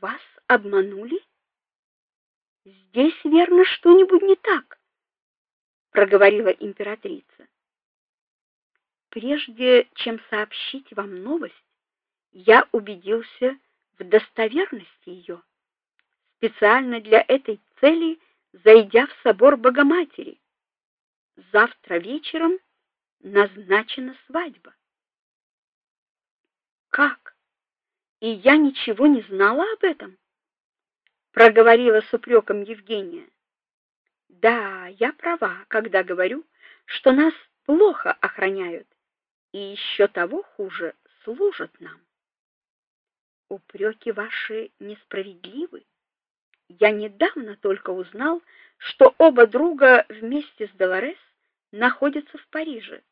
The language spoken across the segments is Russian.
Вас обманули? Здесь верно что-нибудь не так, проговорила императрица. Прежде чем сообщить вам новость, я убедился в достоверности ее. Специально для этой цели зайдя в собор Богоматери. Завтра вечером назначена свадьба. Как? И я ничего не знала об этом? проговорила с упреком Евгения. Да, я права, когда говорю, что нас плохо охраняют и еще того хуже служат нам. Упреки ваши несправедливы. Я недавно только узнал, что оба друга вместе с Долорес находятся в Париже.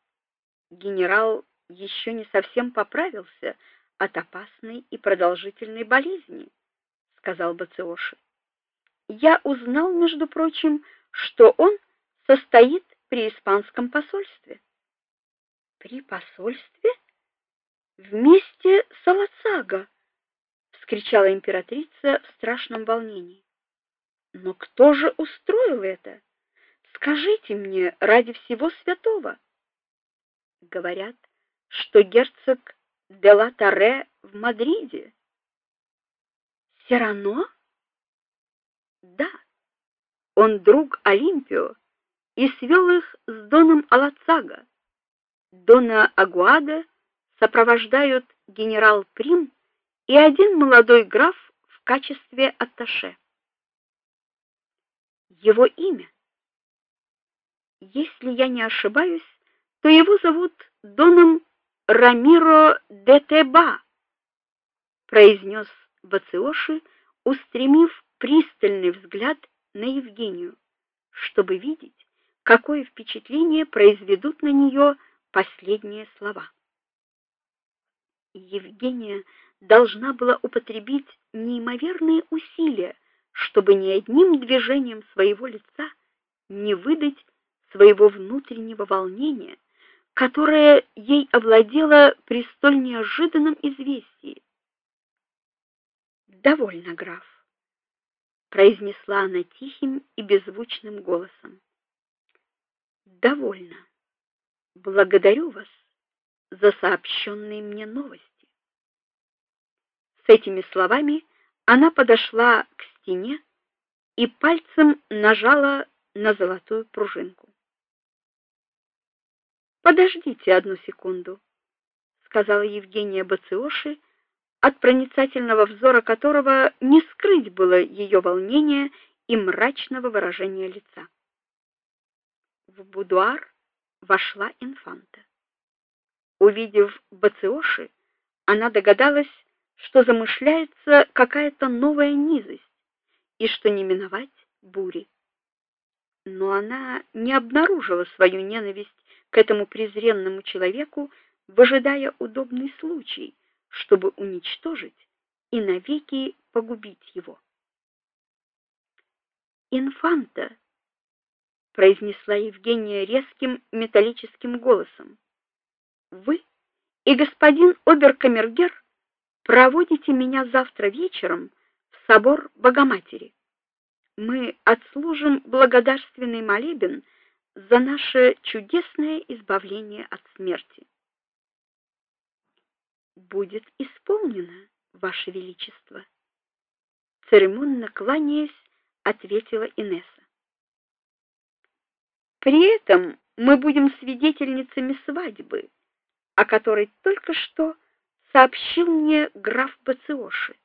Генерал еще не совсем поправился от опасной и продолжительной болезни сказал Бациоши. Я узнал, между прочим, что он состоит при испанском посольстве. При посольстве? Вместе с Алацага, вскричала императрица в страшном волнении. Но кто же устроил это? Скажите мне ради всего святого. Говорят, что герцог де ла Таре в Мадриде. Сирано? Да. Он друг Олимпио и свел их с доном Алацага. Дона Агуада сопровождают генерал Прим и один молодой граф в качестве атташе. Его имя Если я не ошибаюсь, то его зовут доном Рамиро де Теба, произнес Бациоши, устремив пристальный взгляд на Евгению, чтобы видеть, какое впечатление произведут на нее последние слова. Евгения должна была употребить неимоверные усилия, чтобы ни одним движением своего лица не выдать своего внутреннего волнения, которое ей овладело при столь неожиданном известии. Довольно, граф, произнесла она тихим и беззвучным голосом. Довольно. Благодарю вас за сообщенные мне новости. С этими словами она подошла к стене и пальцем нажала на золотую пружинку. Подождите одну секунду, сказала Евгения Бациоши от проницательного взора которого не скрыть было ее волнения и мрачного выражения лица. В будуар вошла инфанта. Увидев Бациоши, она догадалась, что замышляется какая-то новая низость и что не миновать бури. Но она не обнаружила свою ненависть к этому презренному человеку, выжидая удобный случай чтобы уничтожить и навеки погубить его. Инфанта произнесла Евгения резким металлическим голосом. Вы и господин оберкамергер проводите меня завтра вечером в собор Богоматери. Мы отслужим благодарственный молебен за наше чудесное избавление от смерти будет исполнено, ваше величество, церемонно кланяясь, ответила Инесса. При этом мы будем свидетельницами свадьбы, о которой только что сообщил мне граф Бациоши.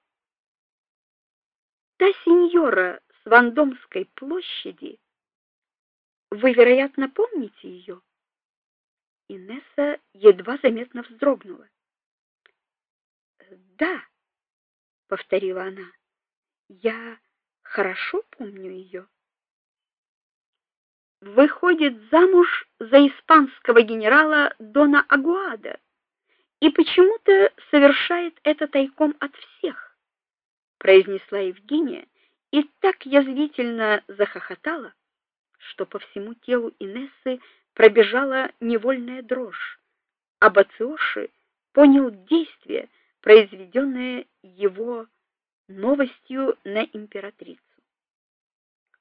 Та сеньора с Вандомской площади, вы, вероятно, помните ее?» Инесса едва заметно вздрогнула. Да, повторила она. Я хорошо помню ее. Выходит замуж за испанского генерала Дона Агуада и почему-то совершает это тайком от всех, произнесла Евгения и так язвительно захохотала, что по всему телу Инессы пробежала невольная дрожь, а Бациоши понял действие произведенное его новостью на императрицу.